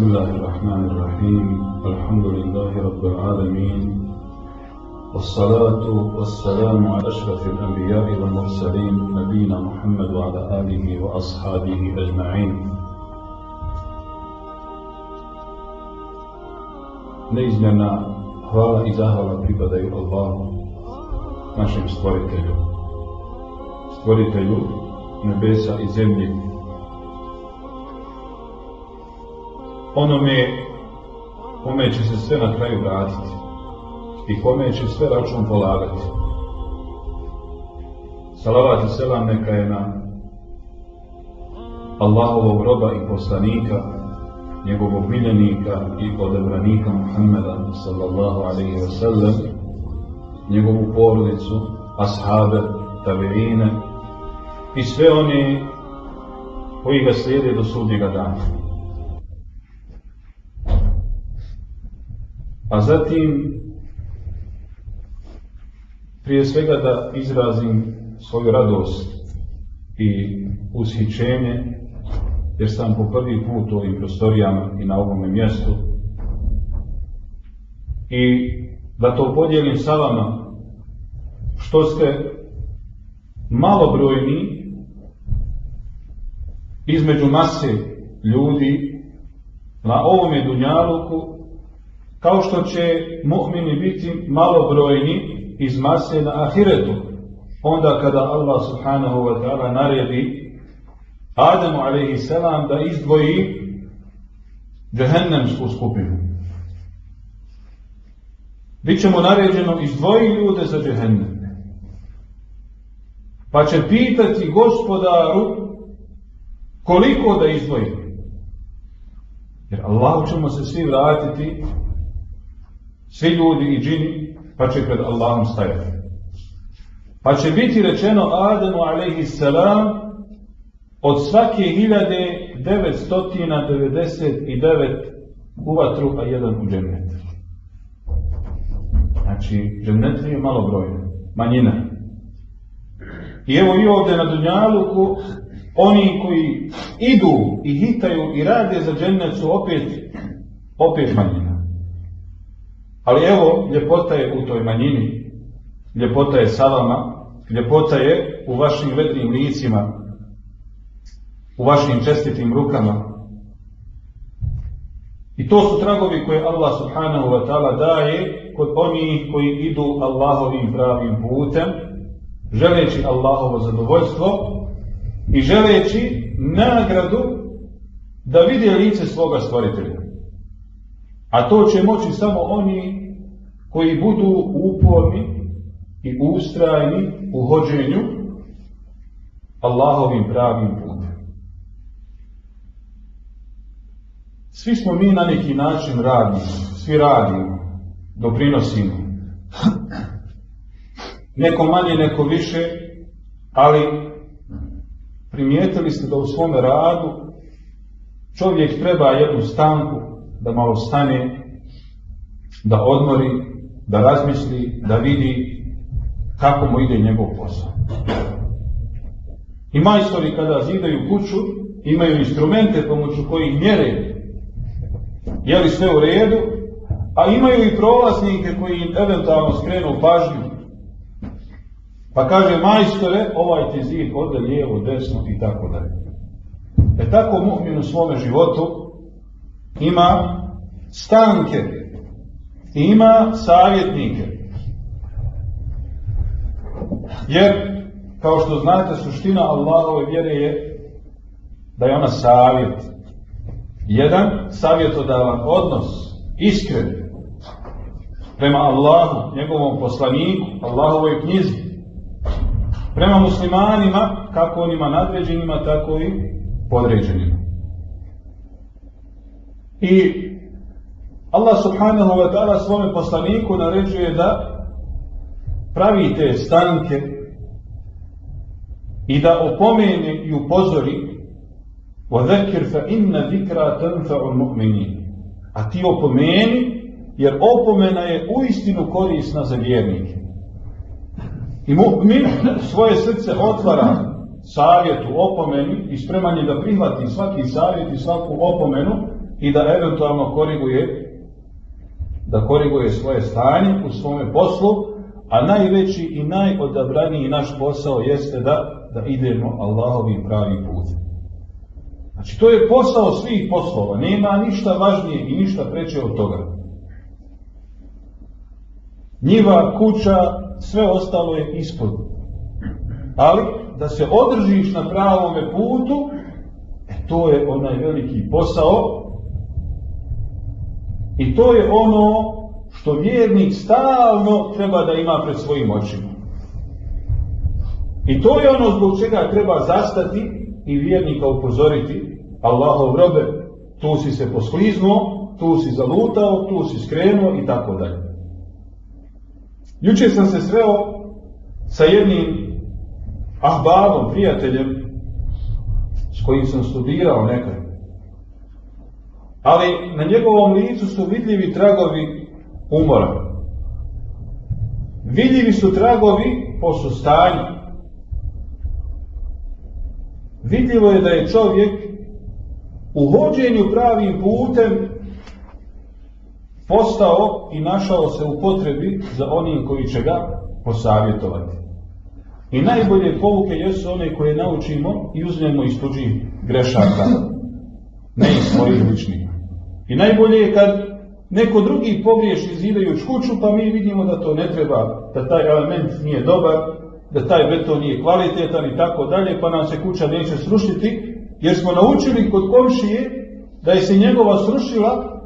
بسم الله الرحمن الرحيم الحمد لله رب العالمين والصلاة والسلام على أشرف الأنبياء والمرسلين نبينا محمد وعلى آله وأصحابه أجمعين neizmjerna hvala i zahvala pripadaju Allahu, našem stvoritelju. Stvoritelju nebesa. Onome kome će se sve na kraju vratiti i kome će sve račun polagati. Salavat i selam neka je na Allahovog roba i poslanika, njegovog miljenika i odebranika Muhammeda sallallahu alaihi wa sallam, njegovu porodicu, ashabe, tabeine i sve oni koji ga slijede do sudnjega dana. A zatim, prije svega da izrazim svoju radost i ushićenje jer sam po prvi put u ovim prostorijama i na ovome mjestu. I da to podijelim sa vama što ste malobrojni između mase ljudi na ovome dunjaluku kao što će mu'mini biti malobrojni iz mase na ahiretu onda kada Allah subhanahu wa ta'ala naredi Adamu alaihi selam da izdvoji džehennemsku skupinu. Bićemo naređeno izdvoji ljude za džehennem. Pa će pitati gospodaru koliko da izdvoji. Jer Allah ćemo se svi vratiti, svi ljudi i džini, pa će pred Allahom stajati. Pa će biti rečeno Ademu alaihi selam od svake 1999 u vatru, a jedan u džennet. Znači, džennet je malo brojno, manjina. I evo i ovdje na Dunjaluku, oni koji idu i hitaju i rade za džennet su opet, opet manjina. Ali evo, ljepota je u toj manjini, ljepota je sa vama, ljepota je u vašim vedrim licima, u vašim čestitim rukama. I to su tragovi koje Allah subhanahu wa ta'ala daje kod onih koji idu Allahovim pravim putem, želeći Allahovo zadovoljstvo i želeći nagradu da vide lice svoga stvoritelja. A to će moći samo oni koji budu uporni i ustrajni u hođenju Allahovim pravim putem. Svi smo mi na neki način radimo, svi radimo, doprinosimo. Neko manje, neko više, ali primijetili ste da u svome radu čovjek treba jednu stanku da malo stane, da odmori, da razmisli, da vidi kako mu ide njegov posao. I majstori kada zidaju kuću, imaju instrumente pomoću kojih mjere je li sve u redu, a imaju i prolaznike koji im eventualno skrenu pažnju. Pa kaže, majstore, ovaj ti zid ode lijevo, desno i tako dalje. E tako mu'min u svome životu ima stanke i ima savjetnike. Jer, kao što znate, suština Allahove vjere je da je ona savjet jedan savjetodavan odnos, iskren, prema Allahu, njegovom poslaniku, Allahovoj knjizi, prema muslimanima, kako onima nadređenima, tako i podređenima. I Allah subhanahu wa ta'ala svome poslaniku naređuje da pravi te stanke i da opomene i upozori وذكر فإن ذكرى تنفع المؤمنين a ti opomeni jer opomena je uistinu korisna za vjernike i mu'min svoje srce otvara savjetu, opomeni i spreman je da prihvati svaki savjet i svaku opomenu i da eventualno koriguje da koriguje svoje stanje u svome poslu, a najveći i najodabraniji naš posao jeste da, da idemo Allahovim pravi put. Znači, to je posao svih poslova, nema ništa važnije i ništa preće od toga. Njiva, kuća, sve ostalo je ispod. Ali, da se održiš na pravome putu, e, to je onaj veliki posao i to je ono što vjernik stalno treba da ima pred svojim očima. I to je ono zbog čega treba zastati i vjernika upozoriti Allahov robe, tu si se poskliznuo, tu si zalutao, tu si skrenuo i tako dalje. Juče sam se sreo sa jednim ahbabom, prijateljem, s kojim sam studirao nekad. Ali na njegovom licu su vidljivi tragovi umora. Vidljivi su tragovi po sustanju. Vidljivo je da je čovjek u vođenju pravim putem postao i našao se u potrebi za onim koji će ga posavjetovati. I najbolje povuke jesu one koje naučimo i uzmemo iz tuđih grešaka, ne iz svojih ličnih. I najbolje je kad neko drugi pogriješi zidajući kuću, pa mi vidimo da to ne treba, da taj element nije dobar, da taj beton nije kvalitetan i tako dalje, pa nam se kuća neće srušiti, jer smo naučili kod komšije da je se njegova srušila,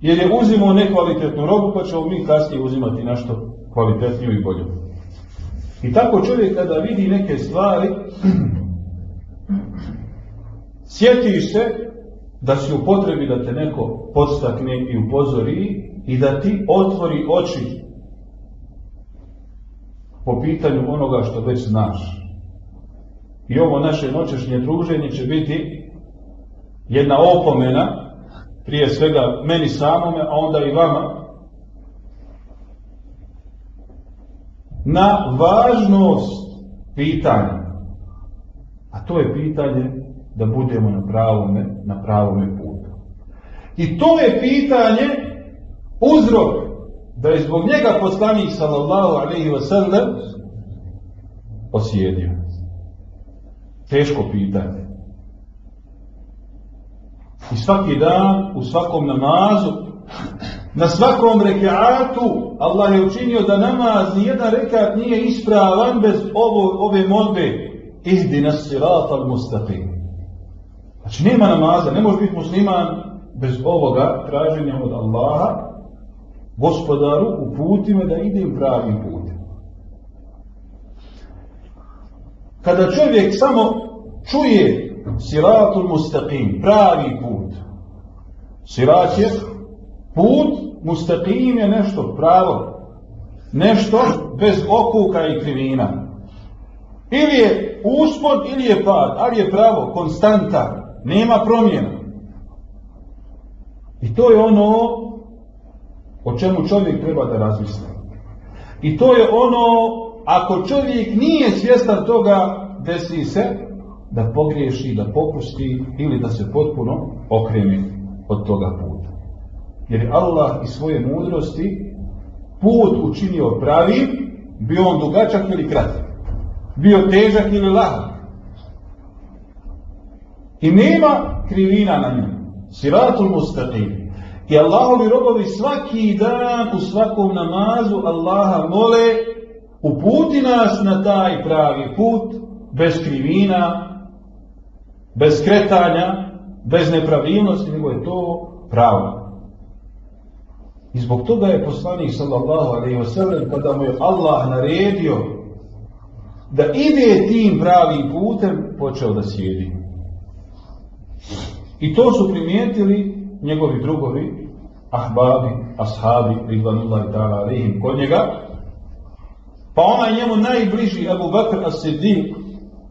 jer je uzimao nekvalitetnu robu, pa ćemo mi kasnije uzimati nešto kvalitetniju i bolju. I tako čovjek kada vidi neke stvari, sjetiš se da si u potrebi da te neko podstakne i upozori i da ti otvori oči po pitanju onoga što već znaš. I ovo naše noćešnje druženje će biti jedna opomena, prije svega meni samome, a onda i vama, na važnost pitanja. A to je pitanje da budemo na pravome, na pravome putu. I to je pitanje uzrok da je zbog njega poslanik sallallahu alaihi wa sallam osjedio. Teško pitanje. I svaki dan, u svakom namazu, na svakom rekiatu, Allah je učinio da namaz, nijedan rekat nije ispravan bez ovo, ove modbe. Ihdi nas sirat al mustaqim. Znači nema namaza, ne može biti musliman bez ovoga traženja od Allaha, gospodaru, uputi me da idem pravim putem. Kada čovjek samo čuje siratul mustaqim, pravi put, sirat je put, mustaqim je nešto pravo, nešto bez okuka i krivina. Ili je uspod ili je pad, ali je pravo, konstanta, nema promjena. I to je ono o čemu čovjek treba da razmisli. I to je ono, ako čovjek nije svjestan toga, desi se da pogriješi, da popusti ili da se potpuno okreni od toga puta. Jer je Allah i svoje mudrosti put učinio pravim, bio on dugačak ili kratak, bio težak ili lahak. I nema krivina na njemu. Siratul mustaqim. I Allahovi robovi svaki dan u svakom namazu Allaha mole uputi nas na taj pravi put bez krivina, bez kretanja, bez nepravilnosti, nego je to pravo. I zbog toga je poslanik sallallahu alaihi wasallam kada mu je Allah naredio da ide tim pravim putem, počeo da sjedi. I to su primijetili njegovi drugovi, ahbabi, ashabi, ridvanullahi ta'ala alihim, kod njega. Pa onaj njemu najbliži, Abu Bakr as-Siddiq,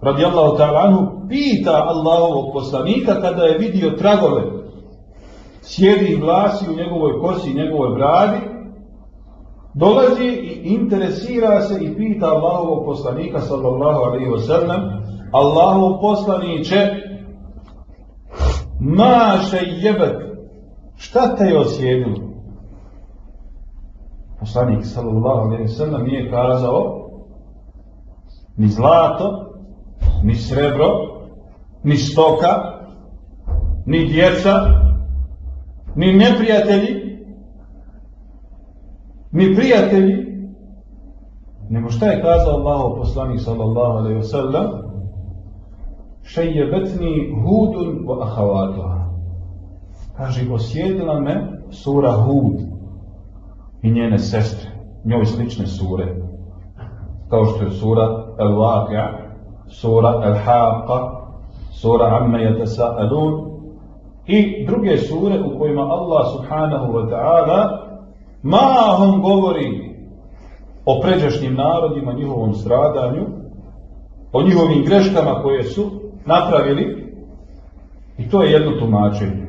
radijallahu ta'ala anhu, pita Allahovog poslanika kada je vidio tragove, sjedi vlasi glasi u njegovoj kosi, njegovoj bradi, dolazi i interesira se i pita Allahovog poslanika, sallallahu alaihi wa sallam, Allahov poslaniće, maše jebet, šta te je osjedilo? Poslanik sallallahu alaihi sallam nije kazao ni zlato, ni srebro, ni stoka, ni djeca, ni neprijatelji, ni prijatelji, nego šta je kazao Allah poslanik sallallahu alaihi sallam? Šejebetni hudun wa ahavatuha. Kaže, osjedila me sura Hud i njene sestre, njoj slične sure, kao što je sura Al-Waqi'a, sura Al-Haqqa, sura Amma Yatasa'alun i druge sure u kojima Allah subhanahu wa ta'ala mahom govori o pređašnjim narodima, njihovom stradanju, o njihovim greškama koje su napravili i to je jedno tumačenje.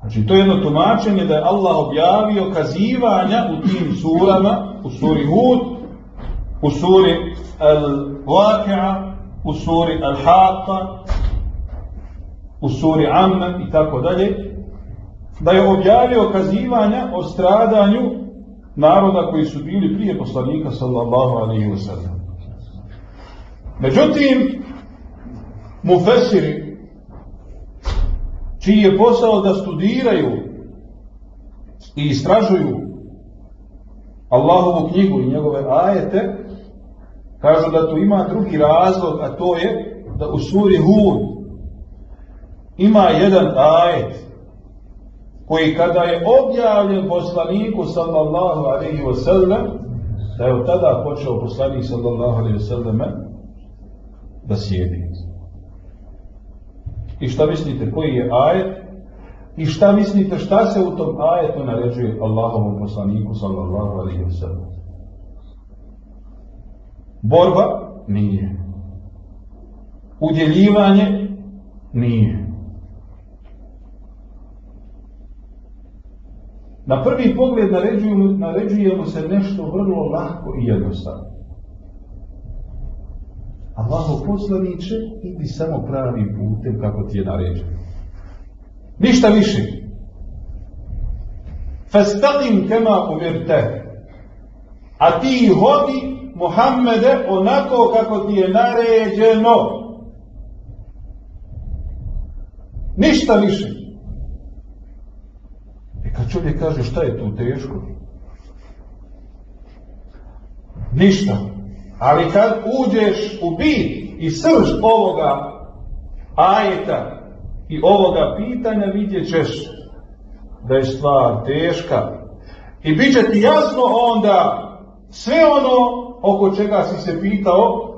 Znači, to je jedno tumačenje da je Allah objavio kazivanja u tim surama, u suri Hud, u suri Al-Waqi'a, u suri Al-Haqqa, u suri Amma i tako dalje, da je objavio kazivanja o stradanju naroda koji su bili prije poslanika sallallahu alaihi wa sallam. Međutim, mufesiri, čiji je posao da studiraju i istražuju Allahovu knjigu i njegove ajete, kažu da tu ima drugi razlog, a to je da u suri Hud ima jedan ajet koji kada je objavljen poslaniku sallallahu alaihi wa sallam, da je od tada počeo poslanik sallallahu alaihi wa sallam da sjedi. I šta mislite, koji je ajet? I šta mislite, šta se u tom ajetu naređuje Allahovom poslaniku sallallahu alaihi wa sallam? Borba? Nije. Udjeljivanje? Nije. Na prvi pogled naređuje mu se nešto vrlo lako i jednostavno. Allaho poslaniče, idi samo pravi putem kako ti je naređeno. Ništa više. Fastaqim kema umirta. A ti hodi, Muhammede, onako kako ti je naređeno. Ništa više. E kad čovjek kaže šta je tu teško? Ništa. Ali kad uđeš u bit i srž ovoga ajeta i ovoga pitanja vidjet ćeš da je stvar teška. I bit će ti jasno onda sve ono oko čega si se pitao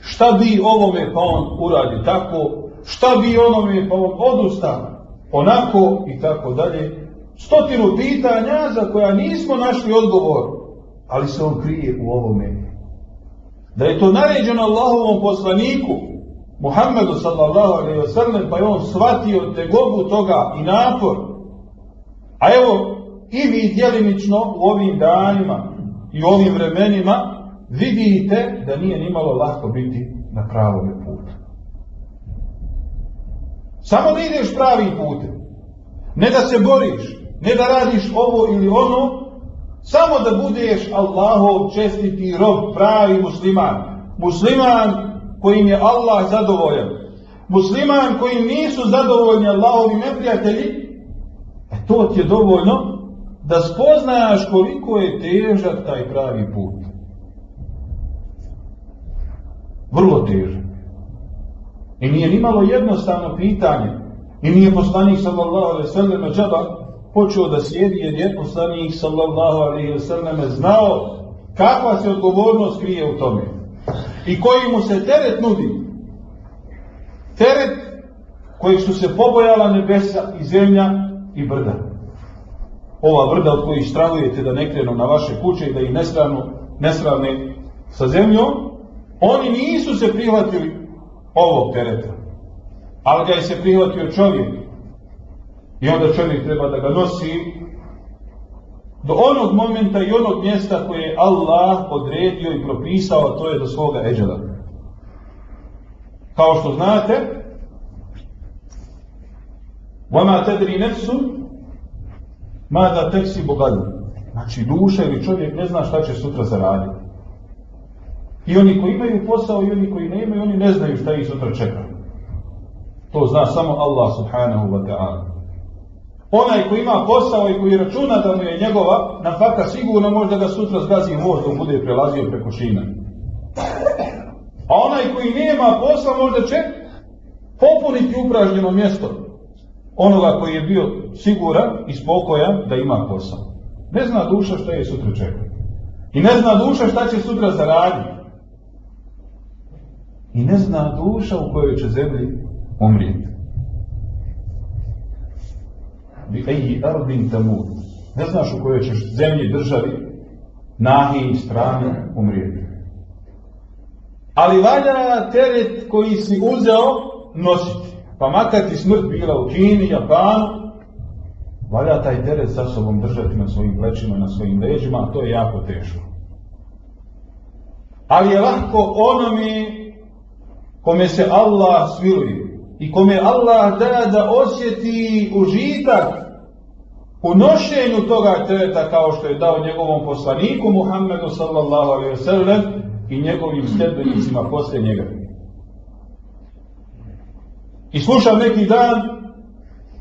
šta bi ovome pa on uradi tako, šta bi onome pa on odusta onako i tako dalje stotinu pitanja za koja nismo našli odgovor, ali se on krije u ovome. Da je to naređeno Allahovom poslaniku, Muhammedu sallallahu alaihi wa sallam, pa je on shvatio tegobu toga i napor. A evo, i vi djelimično u ovim danima i u ovim vremenima vidite da nije nimalo lahko biti na pravom putu. Samo da ideš pravim putem. Ne da se boriš, ne da radiš ovo ili ono, samo da budeš Allahov čestiti rob, pravi musliman. Musliman kojim je Allah zadovoljan. Musliman kojim nisu zadovoljni Allahovi neprijatelji, e to ti je dovoljno da spoznaš koliko je težak taj pravi put. Vrlo težak. I nije nimalo jednostavno pitanje. I nije poslanik sallallahu alaihi sallam džaba počeo da sjedi jer je poslanik sallallahu alaihi wa sallam znao kakva se odgovornost krije u tome. I koji mu se teret nudi. Teret koji su se pobojala nebesa i zemlja i brda. Ova brda od kojih strahujete da ne krenu na vaše kuće i da ih nesravno, nesravne sa zemljom oni nisu se prihvatili ovog tereta. Ali ga je se prihvatio čovjek. I onda čovjek treba da ga nosi do onog momenta i onog mjesta koje je Allah odredio i propisao, to je do svoga eđela. Kao što znate, وَمَا تَدْرِ نَفْسُ مَا tek si bogadu. Znači, duša ili čovjek ne zna šta će sutra zaraditi. I oni koji imaju posao i oni koji ne imaju, oni ne znaju šta ih sutra čeka. To zna samo Allah subhanahu wa ta'ala. Onaj koji ima posao i koji računa da mu je njegova, nafaka sigurno može da ga sutra zgazi most dok bude prelazio preko šina. A onaj koji nema posla možda će popuniti upražnjeno mjesto onoga koji je bio siguran i spokojan da ima posao. Ne zna duša šta je sutra čeka. I ne zna duša šta će sutra zaraditi. I ne zna duša u kojoj će zemlji umrijeti. Bi eji ardin tamut. Ne znaš u kojoj ćeš zemlji, državi, nahi i strani umrijeti. Ali valja teret koji si uzeo nositi. Pa makar ti smrt bila u Kini, Japanu, valja taj teret sa sobom držati na svojim plećima, na svojim leđima, a to je jako teško. Ali je lahko onome kome se Allah smiluje i kome Allah da da osjeti užitak u nošenju toga tereta kao što je dao njegovom poslaniku Muhammedu sallallahu alaihi wa sallam i njegovim sljedbenicima posle njega. I slušam neki dan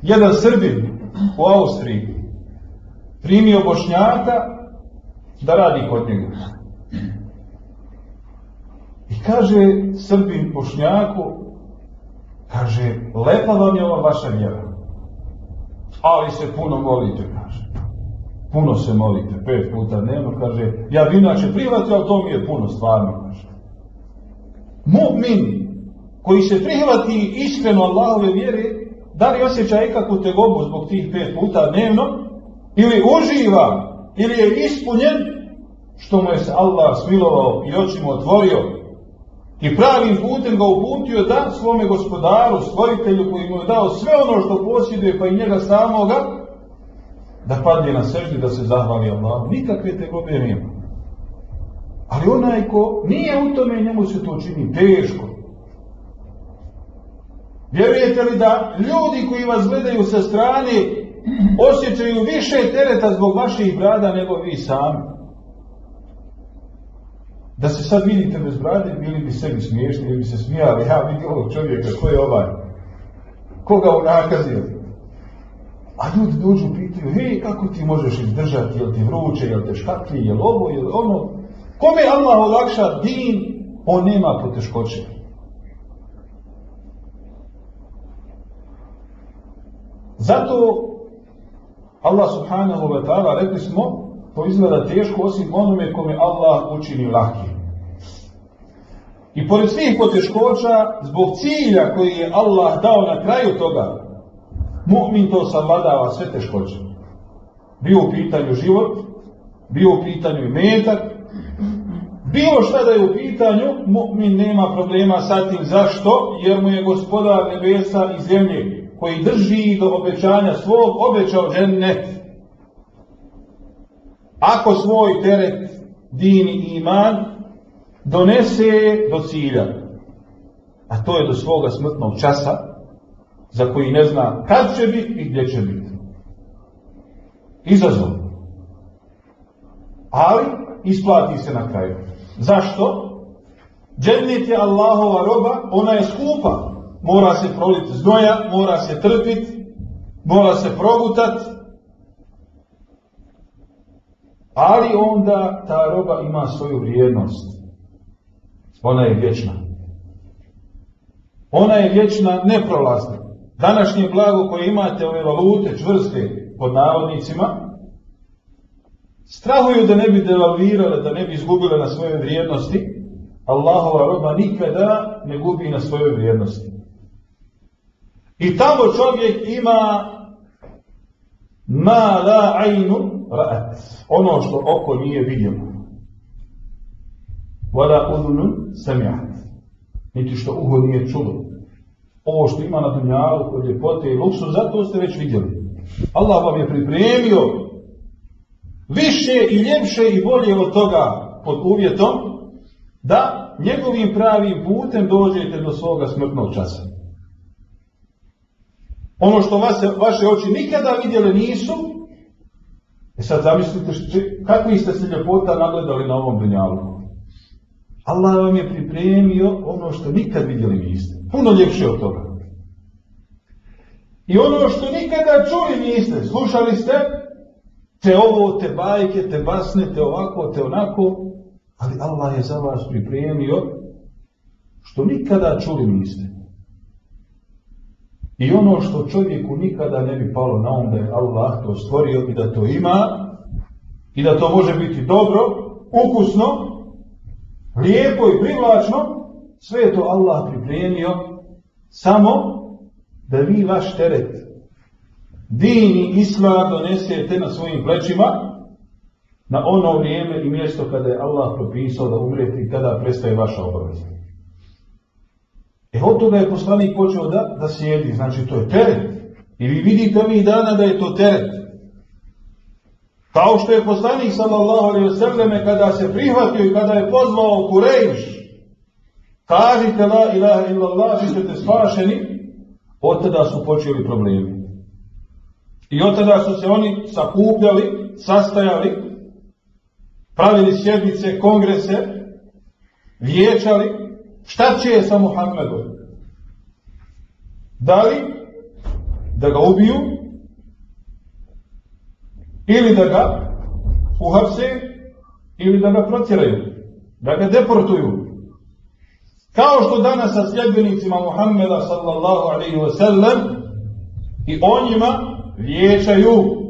jedan Srbin u Austriji primio Bošnjaka da radi kod njega. I kaže Srbin Bošnjaku, kaže, lepa vam je ova vaša vjera. Ali se puno molite, kaže. Puno se molite, pet puta dnevno, kaže, ja bi inače prihvatio, ali to mi je puno stvarno, kaže. Mu'min koji se prihvati iskreno Allahove vjere, da li osjeća ikakvu tegobu zbog tih pet puta dnevno, ili uživa, ili je ispunjen, što mu je se Allah smilovao i očima otvorio, i pravim putem ga uputio da svome gospodaru, stvoritelju koji mu je dao sve ono što posjeduje, pa i njega samoga, da padne na seždi, da se zahvali Allah. Nikakve tegobe nema. Ali onaj ko nije u tome, njemu se to čini teško. Vjerujete li da ljudi koji vas gledaju sa strane osjećaju više tereta zbog vaših brada nego vi sami? Da se sad vidite bez brade, bili bi sebi smiješni, ili bi se smijali, ja vidim ovog čovjeka, ko je ovaj? Koga unakazio? A ljudi dođu pitaju, hej, kako ti možeš izdržati, jel ti vruće, jel te škatli, jel ovo, jel ono? Kome Allah olakša din, on nema poteškoće. Zato Allah subhanahu wa ta'ala rekli smo to izgleda teško osim onome kome Allah učini lahki. I pored svih poteškoća, zbog cilja koji je Allah dao na kraju toga, mu'min to savladava sve teškoće. Bio u pitanju život, bio u pitanju i metak, bilo šta da je u pitanju, mu'min nema problema sa tim. Zašto? Jer mu je gospodar nebesa i zemlje koji drži do obećanja svog, obećao džennet. Ako svoj teret, din i iman, donese do cilja, a to je do svoga smrtnog časa, za koji ne zna kad će biti i gdje će biti. Izazov. Ali isplati se na kraju. Zašto? Džennet je Allahova roba, ona je skupa mora se proliti znoja, mora se trpiti, mora se progutat, ali onda ta roba ima svoju vrijednost. Ona je vječna. Ona je vječna, neprolazna. Današnje blago koje imate ove valute, čvrste, pod navodnicima, strahuju da ne bi devalvirale, da ne bi izgubile na svojoj vrijednosti, Allahova roba nikada ne gubi na svojoj vrijednosti. I tamo čovjek ima ma la ajnu ra'at. Ono što oko nije vidjelo. Vada udunu sami'at. Niti što uho nije čulo. Ovo što ima na dunjalu, kod ljepote i luksu, zato ste već vidjeli. Allah vam je pripremio više i ljepše i bolje od toga pod uvjetom da njegovim pravim putem dođete do svoga smrtnog časa. Ono što vas, vaše oči nikada vidjele nisu, e sad zamislite kakvi ste se ljepota nagledali na ovom dunjalu. Allah vam je pripremio ono što nikad vidjeli niste. Puno ljepše od toga. I ono što nikada čuli niste, slušali ste, te ovo, te bajke, te basne, te ovako, te onako, ali Allah je za vas pripremio što nikada čuli niste. I ono što čovjeku nikada ne bi palo na um da je Allah to stvorio i da to ima i da to može biti dobro, ukusno, lijepo i privlačno, sve je to Allah pripremio samo da vi vaš teret dini islam donesete na svojim plećima na ono vrijeme i mjesto kada je Allah propisao da umrete i kada prestaje vaša obaveza. E od toga je poslanik počeo da, da sjedi, znači to je teret. I vi vidite ovih dana da je to teret. Kao što je poslanik sallallahu alaihi wasallam kada se prihvatio i kada je pozvao Kurejš, kažite la ilaha illallah, vi ste spašeni, od tada su počeli problemi. I od tada su se oni sakupljali, sastajali, pravili sjednice, kongrese, vječali, šta će je sa Muhammedom? Da li da ga ubiju ili da ga uhapse ili da ga protjeraju, da ga deportuju. Kao što danas sa sljedbenicima Muhammeda sallallahu alaihi wa sallam i o njima vječaju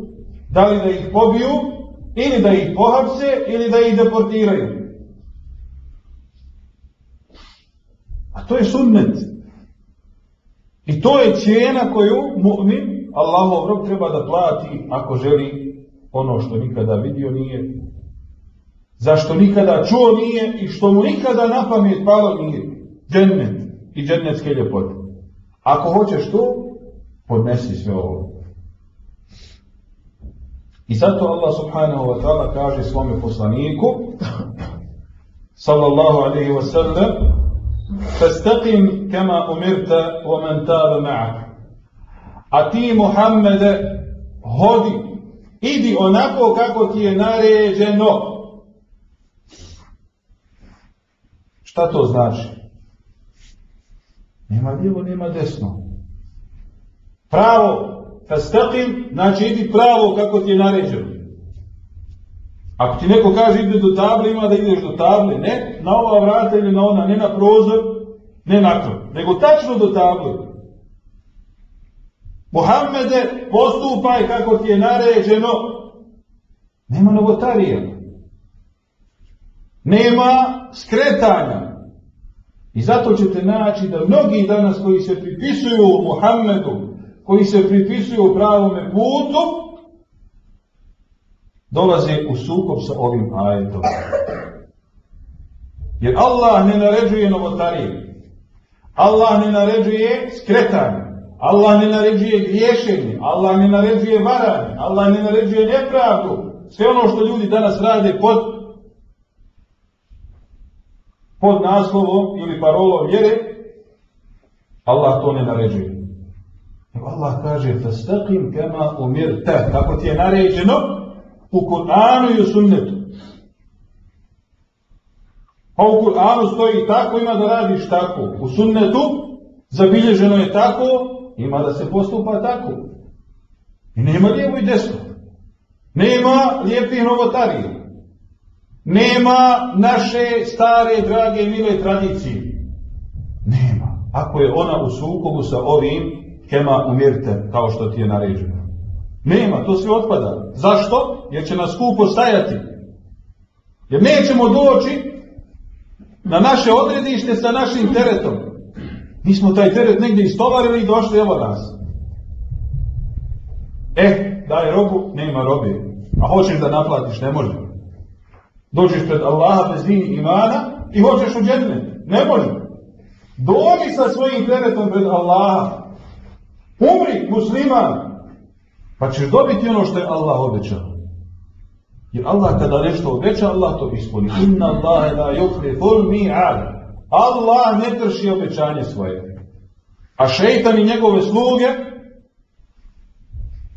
da li da ih pobiju ili da ih pohapse ili da ih deportiraju. A to je sunnet. I to je cijena koju mu'min, Allahov rob treba da plati ako želi ono što nikada vidio nije, zašto nikada čuo nije i što mu nikada na pamet palo nije. Džennet i džennetske ljepote. Ako hoćeš to, podnesi sve ovo. I zato Allah subhanahu wa ta'ala kaže svome poslaniku sallallahu alaihi wa sallam fastaqim kama umirta wa man taba ma'ak. A ti Muhammede hodi idi onako kako ti je naređeno. Šta to znači? Nema lijevo nema desno. Pravo Fastaqim, znači idi pravo kako ti je naređeno. Ako ti neko kaže ide do table, ima da ideš do table, ne na ova vrata ili na ona, ne na prozor, ne na to, nego tačno do table. Muhammede, postupaj kako ti je naređeno. Nema novotarija. Nema skretanja. I zato ćete naći da mnogi danas koji se pripisuju Muhammedu, koji se pripisuju pravome putu, dolaze u sukob sa ovim ajetom. Jer Allah ne naređuje novotarije. Allah ne naređuje skretanje. Allah ne naređuje griješenje. Allah ne naređuje varanje. Allah ne naređuje nepravdu. Sve ono što ljudi danas rade pod pod naslovom ili parolom vjere, Allah to ne naređuje. Allah kaže فَسْتَقِمْ kama umirta Tako ti je naređeno u Kur'anu i u sunnetu. Pa u Kur'anu stoji tako, ima da radiš tako. U sunnetu zabilježeno je tako, ima da se postupa tako. I nema lijevo i desno. Nema lijepih novotarija. Nema naše stare, drage, mile tradicije. Nema. Ako je ona u sukobu sa ovim kema umirte, kao što ti je naređeno. Nema, to sve otpada. Zašto? Jer će nas skupo stajati. Jer nećemo doći na naše odredište sa našim teretom. Mi smo taj teret negdje istovarili i došli evo nas. E, daj robu, nema robe. A hoćeš da naplatiš, ne može. Dođeš pred Allaha bez dini imana i hoćeš u džedne. Ne može. Dođi sa svojim teretom pred Allaha. Umri musliman, pa ćeš dobiti ono što je Allah obećao. Jer Allah kada nešto obeća, Allah to ispuni. Inna Allahe la yukli ful mi'ad. Allah ne krši obećanje svoje. A šeitan i njegove sluge,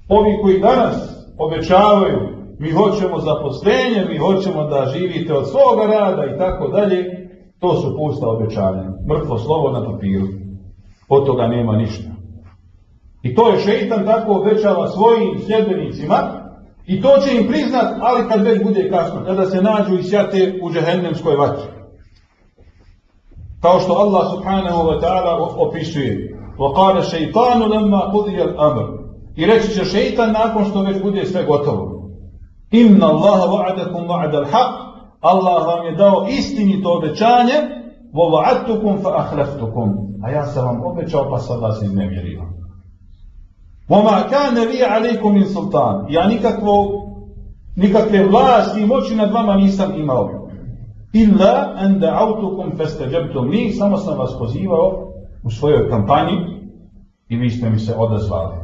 ovi koji danas obećavaju, mi hoćemo zaposlenje, mi hoćemo da živite od svoga rada i tako dalje, to su pusta obećanja. Mrtvo slovo na papiru. Od toga nema ništa. I to je šeitan tako obećava svojim sljedbenicima i to će im priznat, ali kad već bude kasno, kada se nađu i sjate u džehennemskoj vatri. Kao što Allah subhanahu wa ta'ala opisuje وَقَالَ شَيْطَانُ لَمَّا قُضِيَ الْأَمْرِ I reći će šeitan nakon što već bude sve gotovo. Inna Allaha wa'adakum wa'ada al-haq Allah vam je dao istinito obećanje وَوَعَدْتُكُمْ فَأَحْلَفْتُكُمْ A ja sam vam obećao pa sad vas iznemjerio. Oma kan ne lije alejkom min sultan. Ja nikakvo, nikakve vlasti i moći nad vama nisam imao. Illa en da autukum feste mi, samo sam vas pozivao u svojoj kampanji i vi ste mi se odazvali.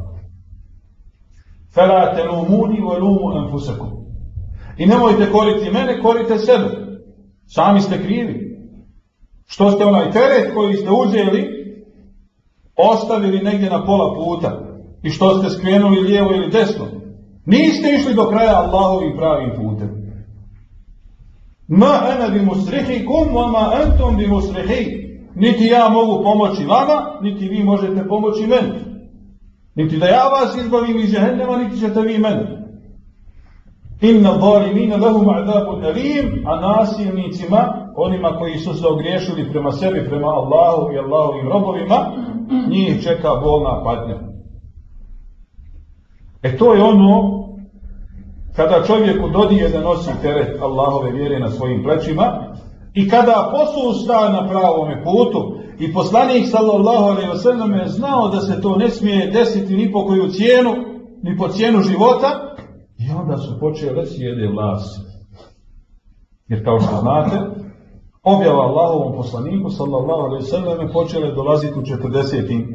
Fela telumuni u elumu enfusakum. I nemojte koriti mene, korite sebe. Sami ste krivi. Što ste onaj teret koji ste uzeli, ostavili negdje na pola puta i što ste skrenuli lijevo ili desno. Niste išli do kraja Allahovim pravim putem. Ma ene bi musrihi kum, wa ma entom bi musrihi. Niti ja mogu pomoći vama, niti vi možete pomoći meni. Niti da ja vas izbavim iz jehennema, niti ćete vi meni. Inna zalimina lahum adabu alim, a nasilnicima, onima koji su se ogriješili prema sebi, prema Allahu i Allahovim robovima, njih čeka bolna patnja. E to je ono kada čovjeku dodije da nosi teret Allahove vjere na svojim plećima i kada posusta na pravome putu i poslanik sallallahu alaihi ve sellem je znao da se to ne smije desiti ni po koju cijenu, ni po cijenu života i onda su počeli da sjede vlasi. Jer kao što znate, objava Allahovom poslaniku sallallahu alaihi ve sallam je počele dolaziti u 40.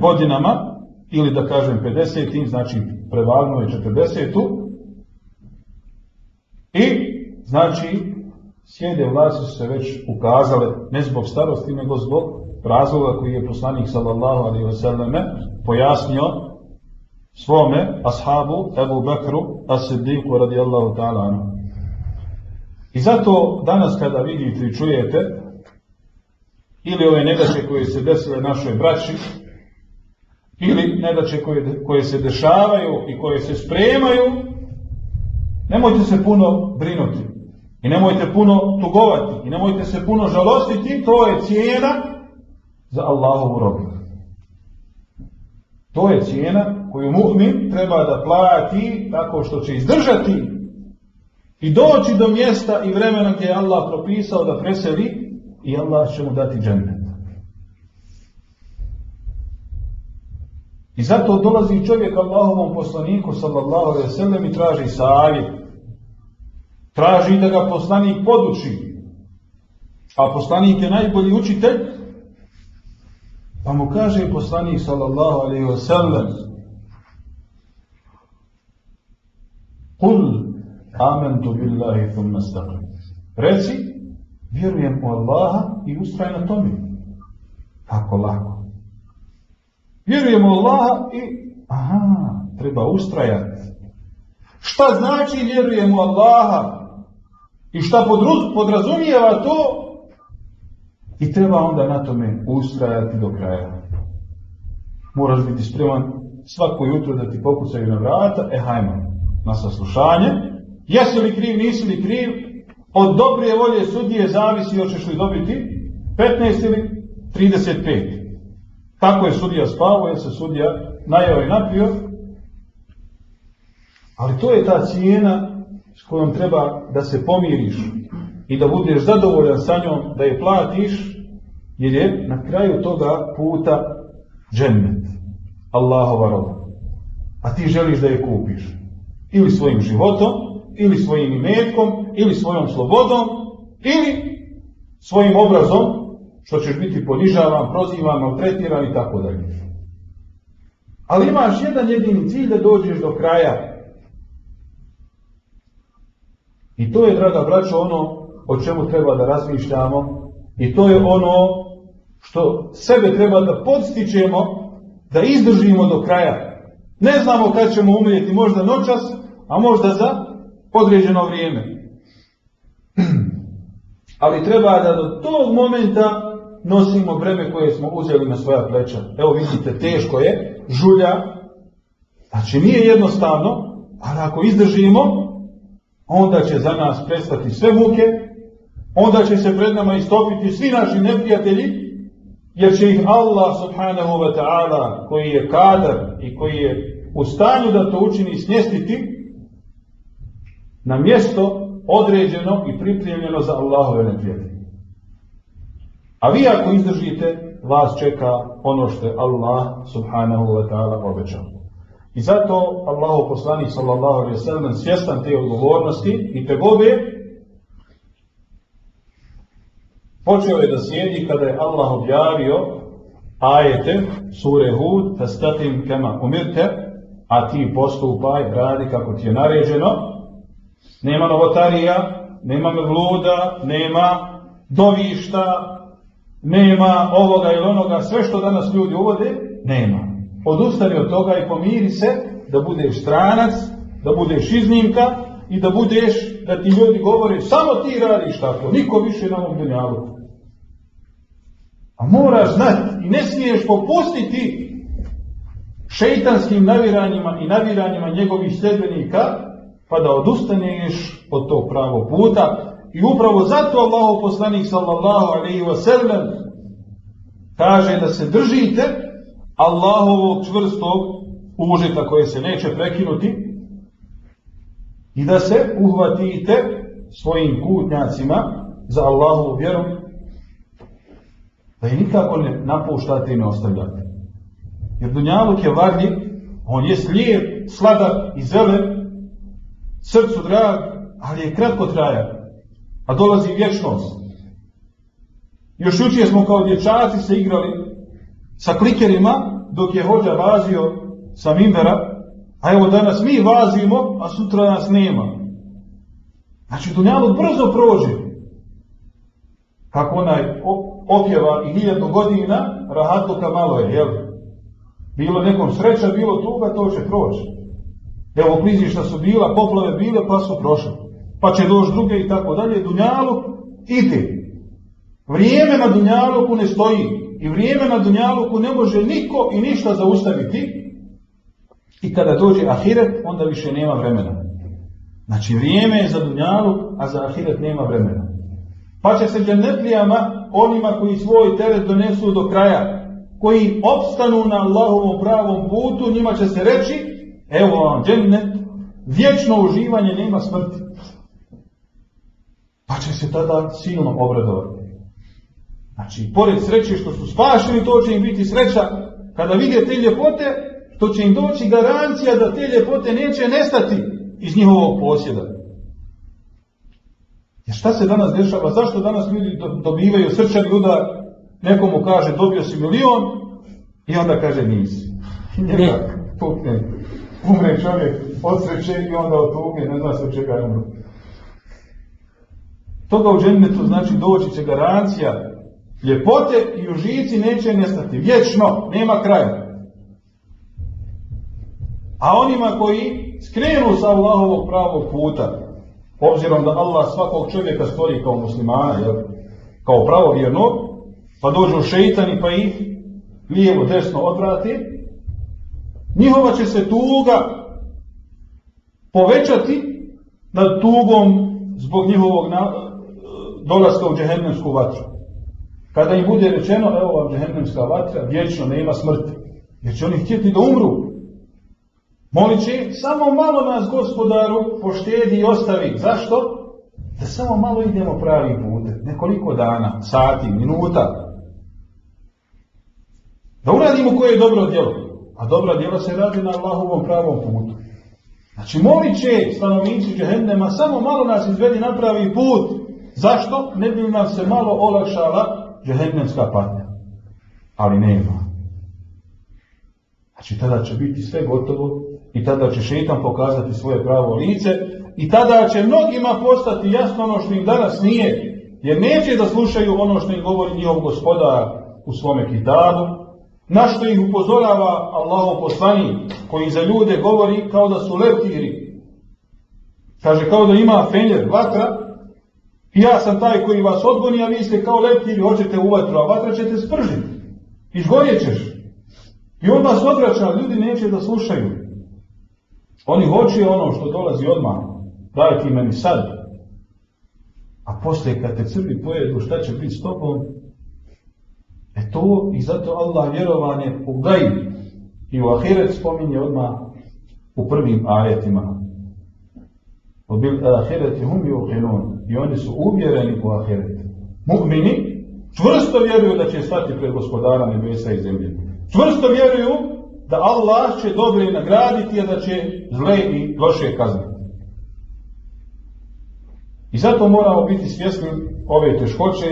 godinama ili da kažem 50. znači prevagnuo je 40. I, znači, sjede vlasti su se već ukazale, ne zbog starosti, nego zbog razloga koji je poslanik sallallahu alaihi wa selleme pojasnio svome ashabu Ebu Bekru as-Siddiqu radijallahu ta'ala anhu. I zato danas kada vidite i čujete ili ove nedaće koje se desile našoj braći, ili nedaće koje, koje se dešavaju i koje se spremaju, nemojte se puno brinuti. I nemojte puno tugovati. I nemojte se puno žalostiti. To je cijena za Allahovu robu. To je cijena koju mu'min treba da plati tako što će izdržati i doći do mjesta i vremena gdje je Allah propisao da preseli i Allah će mu dati džennet. I zato dolazi čovjek Allahovom poslaniku sallallahu alejhi ve sellem i traži savjet. Traži da ga poslanik poduči. A poslanik je najbolji učitelj. Pa mu kaže poslanik sallallahu alejhi ve sellem: Kul amantu billahi thumma istaqim." Reci, vjerujem u Allaha i ustraj na tome. Tako lako. Vjerujemo Allaha i aha, treba ustrajati. Šta znači vjerujemo Allaha? I šta podrazumijeva to? I treba onda na tome ustrajati do kraja. Moraš biti spreman svako jutro da ti pokucaju na vrata, e hajmo, na saslušanje. Jesi li kriv, nisi li kriv? Od dobre volje sudije zavisi hoćeš li dobiti 15 ili 35. Tako je sudija spavao, jer se sudija najao i napio. Ali to je ta cijena s kojom treba da se pomiriš i da budeš zadovoljan sa njom, da je platiš, jer je na kraju toga puta džennet, Allahova roba. A ti želiš da je kupiš. Ili svojim životom, ili svojim imetkom, ili svojom slobodom, ili svojim obrazom, što ćeš biti ponižavan, prozivan, maltretiran i tako dalje. Ali imaš jedan jedini cilj da dođeš do kraja. I to je, draga braćo, ono o čemu treba da razmišljamo i to je ono što sebe treba da podstičemo da izdržimo do kraja. Ne znamo kad ćemo umrijeti, možda noćas, a možda za određeno vrijeme. Ali treba da do tog momenta nosimo breme koje smo uzeli na svoja pleća. Evo vidite, teško je, žulja, znači nije jednostavno, ali ako izdržimo, onda će za nas prestati sve muke, onda će se pred nama istopiti svi naši neprijatelji, jer će ih Allah subhanahu wa ta'ala, koji je kadar i koji je u stanju da to učini smjestiti, na mjesto određeno i pripremljeno za Allahove neprijatelje. A vi ako izdržite, vas čeka ono što je Allah subhanahu wa ta'ala obećao. I zato Allahu poslanik sallallahu alaihi sallam svjestan te odgovornosti i te gobe počeo je da sjedi kada je Allah objavio ajete sure Hud fastatim kema umirte a ti postupaj, radi kako ti je naređeno nema novotarija nema mevluda nema dovišta nema ovoga ili onoga, sve što danas ljudi uvode, nema. Odustani od toga i pomiri se da budeš stranac, da budeš iznimka i da budeš, da ti ljudi govore, samo ti radiš tako, niko više na ovom dunjalu. A moraš znati i ne smiješ popustiti šeitanskim naviranjima i naviranjima njegovih sljedbenika, pa da odustaneš od tog pravog puta, I upravo zato Allahu poslanik sallallahu alaihi wa sallam kaže da se držite Allahovog čvrstog užita koje se neće prekinuti i da se uhvatite svojim kutnjacima za Allahovu vjeru da je nikako ne napuštate i ne ostavljate. Jer Dunjaluk je varni, on je slijep, sladak i zelen, srcu drag, ali je kratko trajan a dolazi vječnost. Još jučer smo kao dječaci se igrali sa klikerima dok je hođa vazio sa mimbera, a evo danas mi vazimo, a sutra nas nema. Znači, Dunjalog brzo prođe. Kako onaj opjeva i hiljadu godina, rahatluka malo je, jel? Bilo nekom sreća, bilo tuga, to će proći. Evo, klizišta su bila, poplave bile, pa su prošle pa će doći druge i tako dalje, Dunjaluk ide. Vrijeme na Dunjaluku ne stoji i vrijeme na Dunjaluku ne može niko i ništa zaustaviti. I kada dođe Ahiret, onda više nema vremena. Znači vrijeme je za Dunjaluk, a za Ahiret nema vremena. Pa će se džennetlijama, onima koji svoj teret donesu do kraja, koji opstanu na Allahovom pravom putu, njima će se reći, evo vam džennet, vječno uživanje nema smrti. Pa će se tada silno obradovati. Znači, pored sreće što su spašeni, to će im biti sreća kada vide te ljepote, to će im doći garancija da te ljepote neće nestati iz njihovog posjeda. Jer šta se danas dešava? Zašto danas ljudi dobivaju srčani udar? Nekomu kaže dobio si milion i onda kaže nisi. I njega pukne. Umre čovjek od sreće i onda od tuge ne zna se čega je umro. Toga u džennetu znači doći će garancija ljepote i užici neće nestati. Vječno, nema kraja. A onima koji skrenu sa Allahovog pravog puta, obzirom da Allah svakog čovjeka stvori kao muslimana, jel? kao pravovjernog, pa dođu šeitani pa ih lijevo, desno odvrati, njihova će se tuga povećati nad tugom zbog njihovog dolaska u džehennemsku vatru. Kada im bude rečeno, evo vam džehennemska vatra, vječno nema smrti. Jer će oni htjeti da umru. Molit će, samo malo nas gospodaru poštedi i ostavi. Zašto? Da samo malo idemo pravi put. Nekoliko dana, sati, minuta. Da uradimo koje je dobro djelo. A dobro djelo se radi na Allahovom pravom putu. Znači, molit će stanovnici džehennema, samo malo nas izvedi na pravi put. Zašto? Ne bi nam se malo olakšala džehennemska patnja. Ali nema. Znači tada će biti sve gotovo i tada će šeitan pokazati svoje pravo lice i tada će mnogima postati jasno ono što im danas nije. Jer neće da slušaju ono što im govori njihov gospodar u svome kitabu, na što ih upozorava Allahov poslanik koji za ljude govori kao da su leptiri. Kaže kao da ima fenjer, vatra, ja sam taj koji vas odgoni, a vi ste kao leptiri, hoćete u vatru, a vatra ćete spržiti. Izgorjet ćeš. I on vas odvraća, ljudi neće da slušaju. Oni hoće ono što dolazi odmah. Daj ti meni sad. A poslije kad te crvi pojedu, šta će biti s tobom? E to i zato Allah vjerovanje u gajb i u ahiret spominje odmah u prvim ajetima. Obil eh, ahireti hum i uhinun. I oni su uvjereni u ahiret. Mu'mini čvrsto vjeruju da će stati pred gospodara nebesa i zemlje. Čvrsto vjeruju da Allah će dobre nagraditi, a da će zle i loše kazniti. I zato moramo biti svjesni ove teškoće,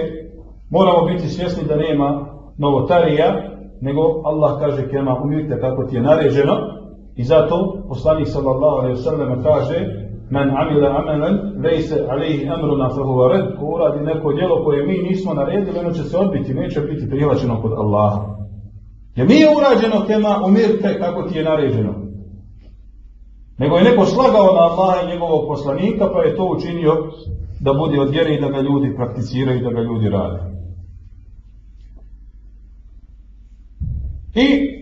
moramo biti svjesni da nema novotarija, nego Allah kaže kema umirte kako ti je naređeno i zato poslanik sallallahu alaihi sallam kaže men amila amalan lejse alaihi emruna fahuva red ko uradi neko djelo koje mi nismo naredili ono će se odbiti, neće biti prihvaćeno kod Allaha. Jer nije urađeno tema umirte kako ti je naređeno. Nego je neko slagao na Allaha i njegovog poslanika pa je to učinio da bude od vjere i da ga ljudi prakticiraju da ga ljudi rade. I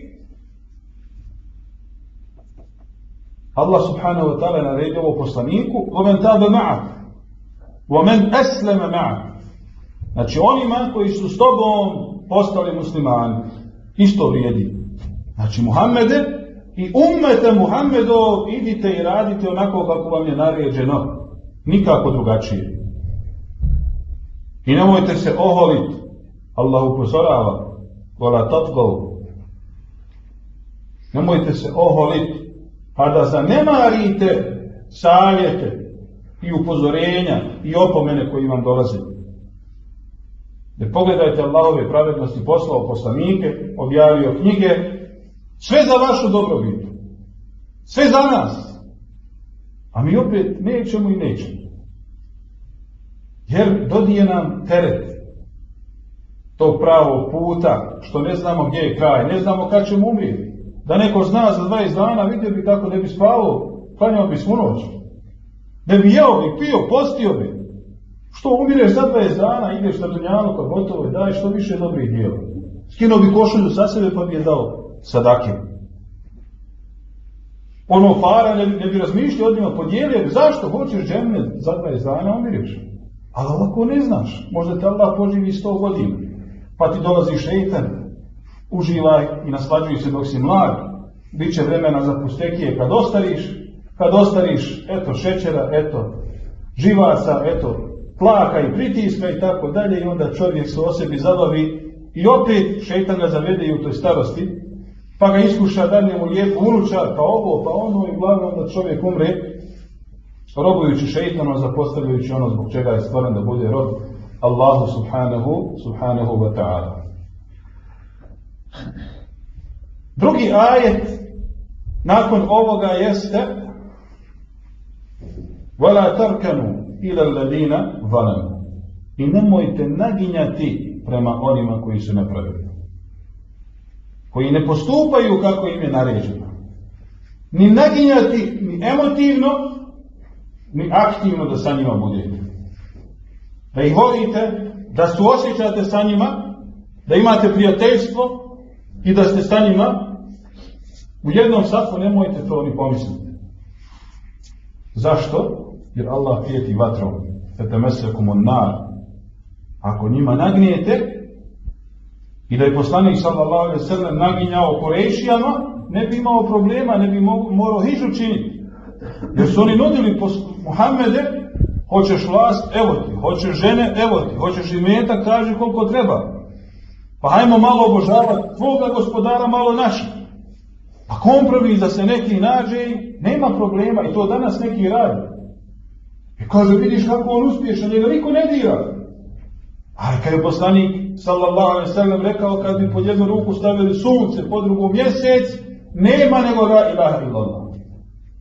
Allah subhanahu wa ta'ala naredio ovo poslaniku وَمَنْ تَابَ مَعَكُ وَمَنْ أَسْلَمَ مَعَكُ Znači onima koji su s tobom postali muslimani isto vrijedi. Znači Muhammede i ummete Muhammedov idite i radite onako kako vam je naređeno. Nikako drugačije. I nemojte se oholiti. Allah upozorava. Vola tatgov. Nemojte se oholiti. Pa da zanemarite savjete i upozorenja i opomene koji vam dolaze. Jer pogledajte Allahove pravednosti poslao poslanike, objavio knjige, sve za vašu dobrobit. Sve za nas. A mi opet nećemo i nećemo. Jer dodije nam teret tog pravog puta, što ne znamo gdje je kraj, ne znamo kad ćemo umrijeti. Da neko zna za 20 dana, vidio bi kako ne bi spavao, klanjao bi svu noć. Ne bi jeo bi, pio, postio bi. Što umireš za 20 dana, ideš na dunjanu, kad gotovo je, daj što više dobrih dijela. Skinuo bi košulju sa sebe pa bi je dao sadakim. Ono para ne, ne bi razmišljao od njima, podijelio bi, zašto hoćeš džemne za 20 dana, umireš. Ali ovako ne znaš, možda te Allah poživi 100 godina, pa ti dolazi šeitan, uživaj i naslađuj se dok si mlad, bit će vremena za pustekije kad ostariš, kad ostariš, eto šećera, eto živaca, eto plaka i pritiska i tako dalje i onda čovjek se o sebi zabavi i opet šeitan ga zavede i u toj starosti, pa ga iskuša da njemu lijepo uruča, pa ovo, pa ono i glavno da čovjek umre, robujući šeitano, zapostavljajući ono zbog čega je stvoren da bude rob Allahu subhanahu, subhanahu wa ta'ala. Drugi ajet nakon ovoga jeste وَلَا تَرْكَنُوا إِلَى الَّذِينَ ظَلَمُوا I nemojte naginjati prema onima koji su nepravedni. Koji ne postupaju kako im je naređeno. Ni naginjati, ni emotivno, ni aktivno da sa njima budete. Da ih volite, da su osjećate sa njima, da imate prijateljstvo i da ste sa njima, u jednom safu nemojte to ni pomisliti. Zašto? Jer Allah prijeti vatrom. Fete mesekum on nar. Ako njima nagnijete, i da je poslanik sallallahu alaihi sallam naginjao korejšijama, ne bi imao problema, ne bi morao hižu činiti. Jer su oni nudili Muhammede, hoćeš vlast, evo ti, hoćeš žene, evo ti, hoćeš imetak, traži koliko treba. Pa hajmo malo obožavati tvoga gospodara, malo naša. Pa kompromis da se neki nađe, nema problema i to danas neki radi. I kaže, vidiš kako on uspješan, njega niko ne dira. Ali kad je poslanik, sallallahu alaihi sallam, rekao, kad bi pod jednu ruku stavili sunce, pod drugu mjesec, nema nego ra ilaha illallah.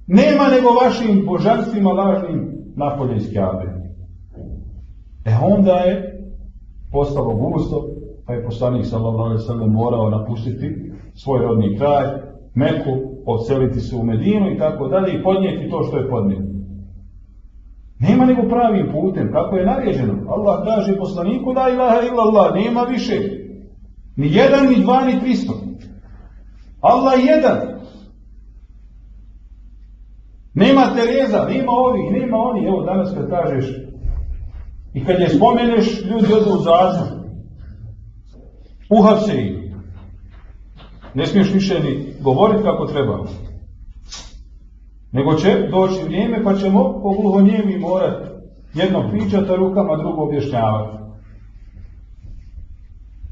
Nema nego vašim božanstvima lažnim napolje iz E onda je postalo gusto, pa je poslanik sallallahu alejhi ve sellem morao napustiti svoj rodni kraj, Meku, odseliti se u Medinu i tako dalje i podnijeti to što je podnio. Nema nego pravim putem, kako je naređeno. Allah kaže poslaniku la ilaha illallah, nema više. Ni jedan, ni dva, ni tristo. Allah jedan. Nema Tereza, nema ovih, nema oni. Evo danas kad kažeš i kad je spomeneš, ljudi odu u zatvor. Uhapse ih. Ne smiješ više ni govoriti kako treba. Nego će doći vrijeme pa ćemo po gluhonjemi morati jedno pričati, a rukama drugo objašnjavati.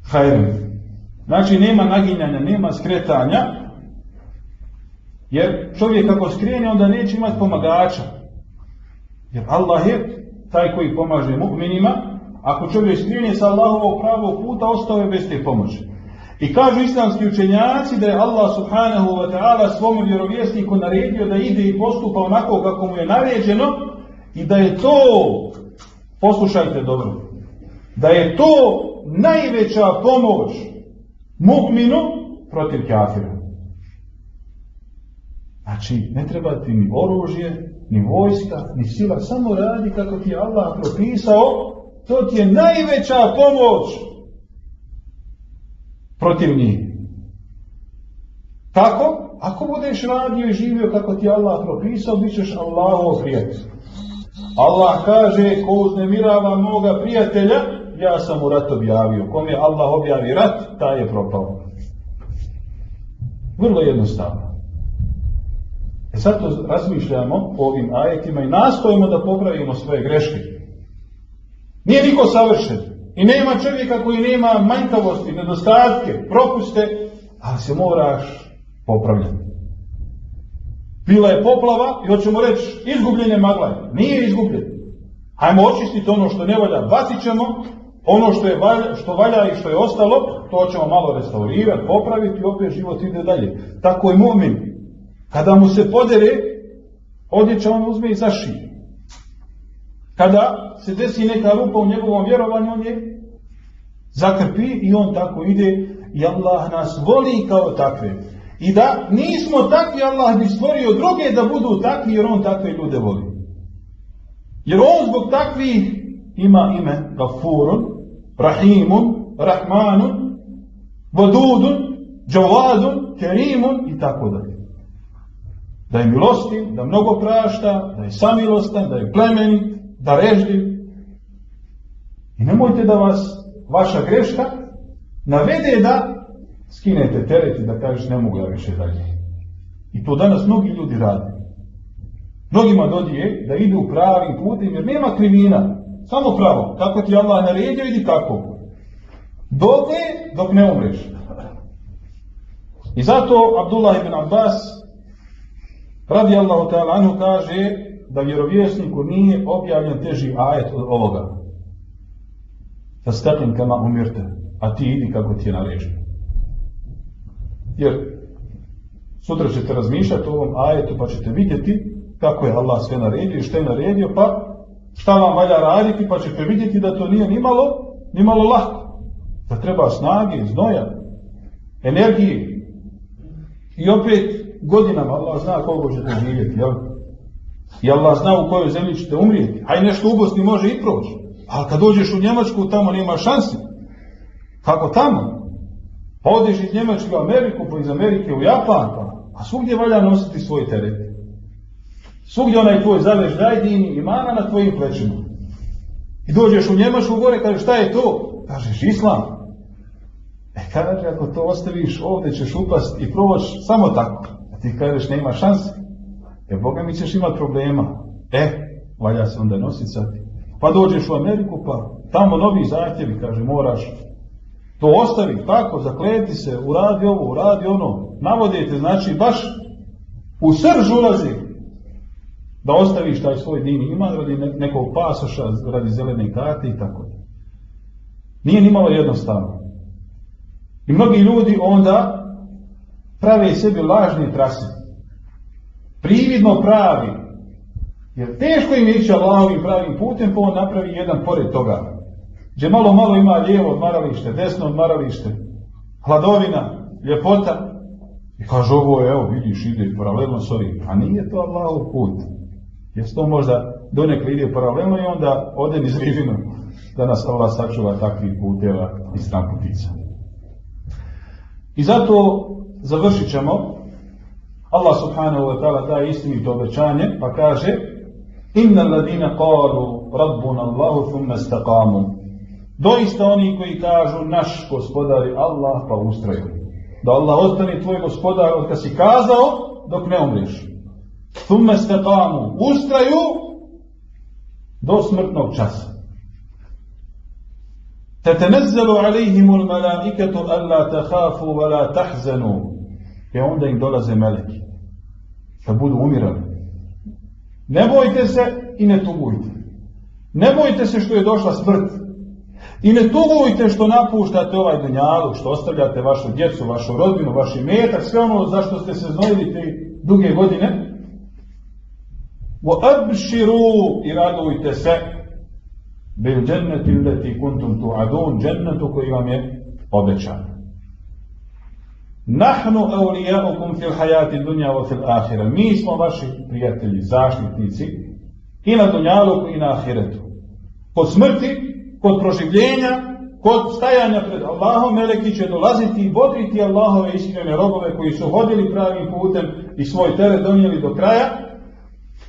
Hajde. Znači nema naginjanja, nema skretanja, jer čovjek ako skrene onda neće imati pomagača. Jer Allah je taj koji pomaže mu'minima, ako čovjek skrene sa Allahovog pravog puta, ostao je bez te pomoći. I kažu islamski učenjaci da je Allah subhanahu wa ta'ala svom vjerovjesniku naredio da ide i postupa onako kako mu je naređeno i da je to, poslušajte dobro, da je to najveća pomoć mu'minu protiv kafira. Znači, ne treba ti ni oružje, ni vojska, ni sila, samo radi kako ti je Allah propisao, to ti je najveća pomoć protiv njih. Tako, Ako budeš radio i živio kako ti Allah propisao, bit ćeš Allahov prijatelj. Allah kaže, ko uznemirava moga prijatelja, ja sam mu rat objavio. Kom je Allah objavi rat, taj je propao. Vrlo jednostavno. E sad to razmišljamo o ovim ajetima i nastojimo da popravimo svoje greške. Nije niko savršen. I nema čovjeka koji nema manjkavosti, nedostatke, propuste, ali se moraš popravljati. Bila je poplava i hoćemo reći izgubljene magle. Nije izgubljen. Hajmo očistiti ono što ne valja, bacit ćemo, ono što, je valja, što valja i što je ostalo, to ćemo malo restaurirati, popraviti i opet život ide dalje. Tako je mumin. Kada mu se podere, odjeća on uzme i zašije. Kada se desi neka rupa u njegovom vjerovanju, on je zakrpi i on tako ide i Allah nas voli kao takve. I da nismo takvi, Allah bi stvorio druge da budu takvi jer on takve ljude voli. Jer on zbog takvih ima ime Gafurun, Rahimun, Rahmanun, Vodudun, Džavadun, Kerimun i tako dalje. Da je milostiv, da mnogo prašta, da je samilostan, da je plemenit, da režljiv. I nemojte da vas vaša greška navede da skinete teret i da kažeš ne mogu ja više dalje. I to danas mnogi ljudi rade. Mnogima dodije da ide u pravim putem jer nema krivina. Samo pravo. Kako ti Allah naredio, idi tako. Dokle, dok ne umreš. I zato Abdullah ibn Abbas radi Allahu ta'ala anhu kaže da vjerovjesniku nije objavljen teži ajet od ovoga. Fastakim kama umirte, a ti idi kako ti je naređeno. Jer sutra ćete razmišljati o ovom ajetu pa ćete vidjeti kako je Allah sve naredio i što je naredio, pa šta vam valja raditi, pa ćete vidjeti da to nije nimalo, nimalo lako. Da treba snage, znoja, energije. I opet godinama Allah zna koliko ćete živjeti, jel? I Allah zna u kojoj zemlji ćete umrijeti. Aj nešto u Bosni može i proći. Ali kad dođeš u Njemačku, tamo nema šansi. Kako tamo? Pa odeš iz Njemačke u Ameriku, pa iz Amerike u Japan, pa. A svugdje valja nositi svoj teret. Svugdje onaj tvoj zaveš dajdini imana na tvojim plećima. I dođeš u Njemačku gore, kaže šta je to? Kažeš islam. E kaže, ako to ostaviš ovdje ćeš upast i provoć samo tako. A ti kažeš nema šanse. Jer Boga mi ćeš imat problema. E, valja se onda nositi sad. Pa dođeš u Ameriku, pa tamo novi zahtjevi, kaže, moraš to ostavi, tako, zakleti se, uradi ovo, uradi ono, navodite, znači, baš u srž ulazi da ostaviš taj svoj din iman radi nekog pasoša, radi zelene karte i tako. Nije nimalo jednostavno. I mnogi ljudi onda prave sebi lažne trase. Prividno pravi. Jer teško im ići Allahovim pravim putem, pa on napravi jedan pored toga. Gdje malo malo ima lijevo odmaralište, desno odmaralište, hladovina, ljepota. I kaže ovo evo vidiš, ide paralelno s ovim. A nije to Allahov put. Jer to možda donekle ide paralelno i onda ode niz rivinu da nas Allah sačuva takvih puteva i stranputica. I zato završit ćemo. Allah subhanahu wa ta'ala daje istinito obećanje pa kaže Inna ladina qalu rabbuna Allahu thumma istaqamu Doista oni koji kažu naš gospodar je Allah pa ustraju. Da Allah ostane tvoj gospodar od kad si kazao dok ne umriš. Thumma istaqamu. Ustraju do smrtnog časa. Tetenezzelu alejhimul malaikatu alla tahafu wa la tahzanu. I onda im dolaze meleki. Da budu umirali. Ne bojte se i ne tugujte. Ne bojte se što je došla smrt. I ne tugujte što napuštate ovaj dunjalu, što ostavljate vašu djecu, vašu rodbinu, vaš imetak, sve ono za što ste se znojili te duge godine. Wa abširu i radujte se bil dženneti leti kuntum tu adun, džennetu koji vam je obećan. Nahnu eulijaukum fil hajati dunja wa fil ahira. Mi smo vaši prijatelji, zaštitnici i na dunjaluku i na ahiretu. Kod smrti kod proživljenja, kod stajanja pred Allahom, meleki će dolaziti i bodriti Allahove iskrene robove koji su hodili pravim putem i svoj teret donijeli do kraja.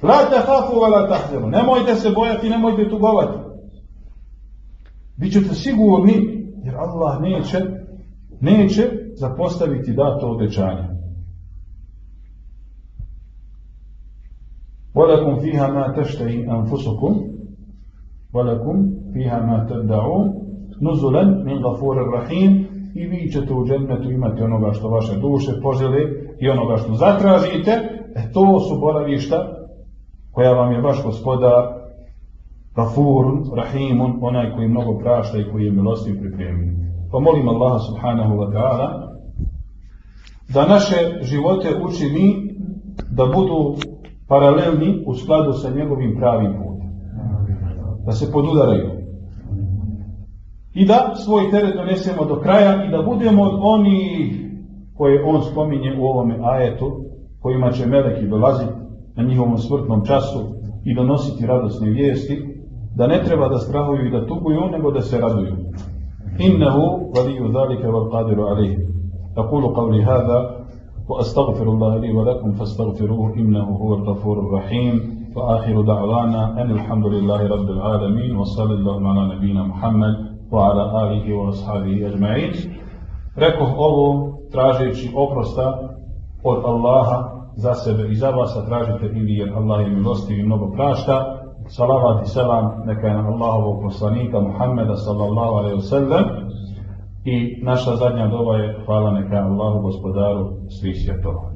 La tahafu wa la tahzenu. Nemojte se bojati, nemojte tugovati. Bićete sigurni, jer Allah neće, neće zapostaviti dato obećanje. وَلَكُمْ فِيهَا مَا تَشْتَهِ أَنفُسُكُمْ ولكم فيها ما تدعون نزلا من غفور الرحيم i vi ćete u džennetu imati onoga što vaše duše požele i onoga što zatražite, e to su boravišta koja vam je vaš gospodar Gafurun, Rahimun, onaj koji mnogo prašta i koji je milostiv pripremio. Pa molim Allaha subhanahu wa ta'ala da naše živote učini da budu paralelni u skladu sa njegovim pravim putem da se podudaraju. I da svoj teret donesemo do kraja i da budemo od oni koje on spominje u ovome ajetu, kojima će meleki dolaziti na njihovom smrtnom času i donositi radosne vijesti, da ne treba da strahuju i da tuguju, nego da se raduju. إنه ولي ذلك والقادر عليه. أقول قولي هذا وأستغفر الله لي ولكم فاستغفروه إنه هو الغفور الرحيم. وآخر دعوانا أن الحمد لله رب العالمين وصلى الله على نبينا محمد وعلى آله وأصحابه أجمعين. Rekoh ovo tražeći oprosta od Allaha za sebe i za vas, a tražite i jer Allah je milostiv i mnogo prašta. Salavat i selam neka je na Allahovog poslanika Muhammeda sallallahu alaihi wasallam i naša zadnja doba je hvala neka Allahu gospodaru svih svjetova.